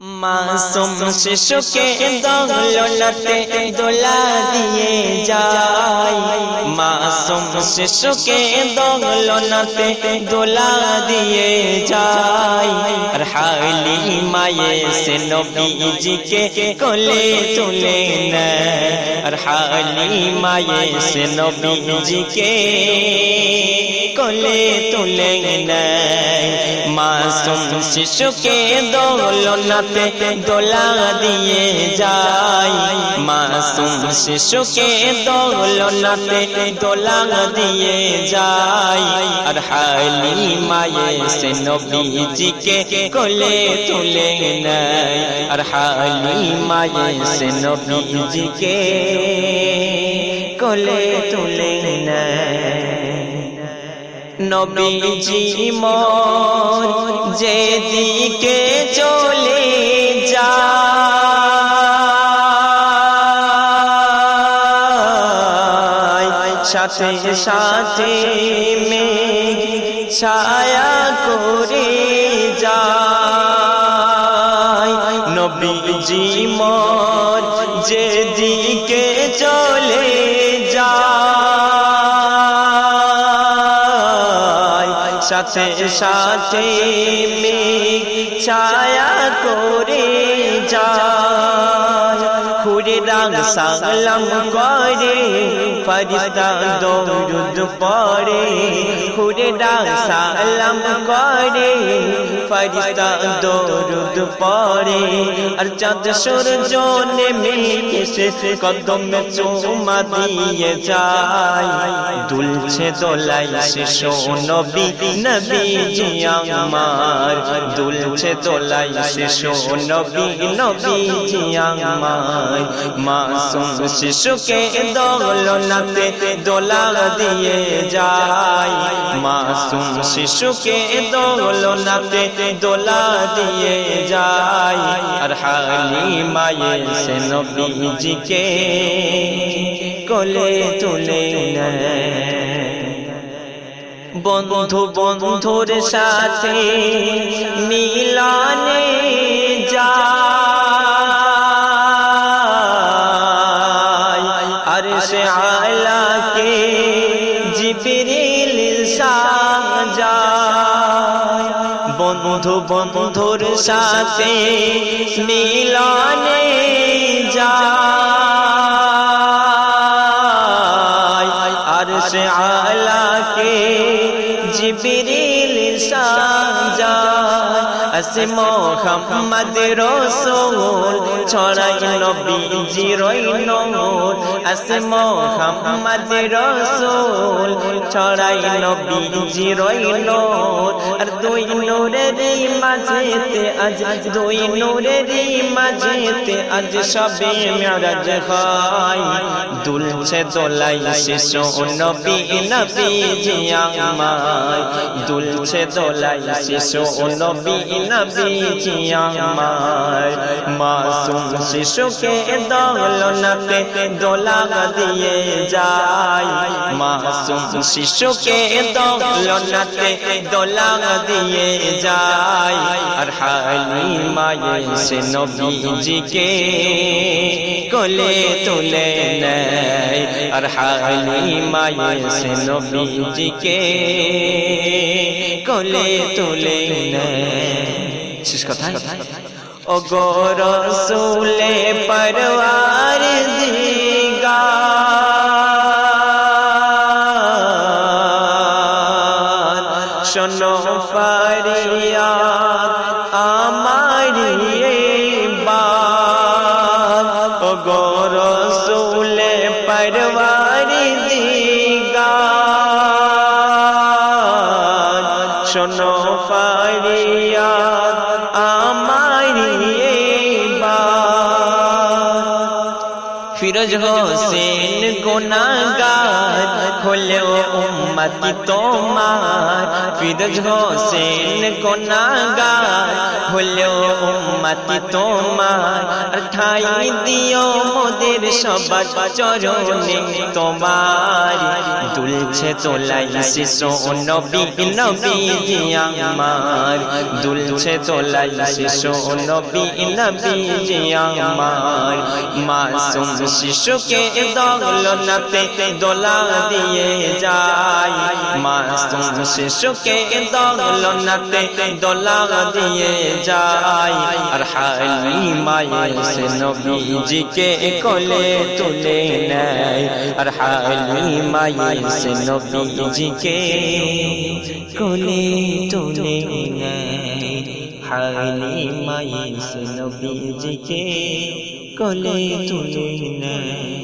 মাসুম শিশুকে দৌলতে দোলা দিয়ে যায় মাসুম শিশুকে দৌলতে দোলা দিয়ে যায় আর হালি মায়ে সে নবীজিকে কোলে তুলে নেয় আর হালি মায়ে সে নবীজিকে কোলে তুলে নেয় মাসুম শিশুকে দৌলনাতে দোলা দিয়ে যায় মাসুম শিশুকে দৌলনাতে দোলা দিয়ে যায় আর হালি মায়ে সে নবীজিকে কোলে তুলে নেয়। আর হালি মায়ে সে নবীজিকে কোলে তুলে নেয়। নবীজি মন যেদিকে চলে যায় সাথে মেঘ ছায়া করে যায়। নবীজি মন যেদিকে চলে যায় সাথে সাথে মেঘ ছায়া করে যায় খুরে রাং সালাম করে, ফরিস্তা দৌরুদ পড়ে। খুরে রাং সালাম করে, ফরিস্তা দৌরুদ পড়ে। আর চাঁদ সূর্য নেমে এসে কদমে চুমা দিয়ে যায়। দুলছে দোলাই শিশু নবী নবী জি আমার। দুলছে দোলাই শিশু নবী নবী জি মাসুম শিশুকে দোলনাতে দোলা দিয়ে যায়। মাসুম শিশুকে দোলনাতে দোলা দিয়ে যায়। আর হালি মায়ে সে নবীজিকে কোলে তুলে নেয়। বন্ধু বন্ধুর সাথে মিলানে যায়। জিবরিল সাজায়। বন্ধু বন্ধুর সাথে মিলানে আসে মোহাম্মদ ছড়াই নবীজি রই নূর। আসে মোহাম্মদ রসুল, ছড়াই নবীজি রই নূর। আর দুই নূরের মাঝেতে আজ, দুই নূরের মাঝেতে আজ সবে মেরাজ হয়। দুলছে দোলাই শিশু নবী নবী জি আমার দুলছে দোলাই শিশু নবী নবী জি আমার মাসুম শিশুকে দোলনাতে দোলা দিয়ে যায়। মাসুম শিশুকে দোলনাতে দোলা দিয়ে যায়। আর হালি মায়ে সে নবীজিকে কোলে তুলে নেয়। আর হালি মায়ে সে নবীজিকে কোলে তুলে শেষ কথা? ও গো রসুলে পরওয়ার দিগা শোনো শোনো পারিয়া আমারি ফিরোজ হোসেন গুনাগার খোলেও উম্মতি তোমার। ফিরোজ হোসেন গুনাগার হলেও উম্মতি তোমার। ঠাই দিও মোদের সবার চরণে তোমার। দুলছে তোলাই শিশু নবী নবী আমার। দুলছে তোলাই শিশু নবী নবী আমার। মাসুম শিশুকে দৌলনাতে দোলা দিয়ে যায়। মাসুম শিশুকে দৌলনাতে দোলা দিয়ে যায় আর হালিমায় সে নবীজিকে কোলে তুলে নেয়। আর হালিমায় সে নবীজিকে কোলে তুলে নেয়। হালিমায় সে নবীজিকে কোলে তুলে নেয়।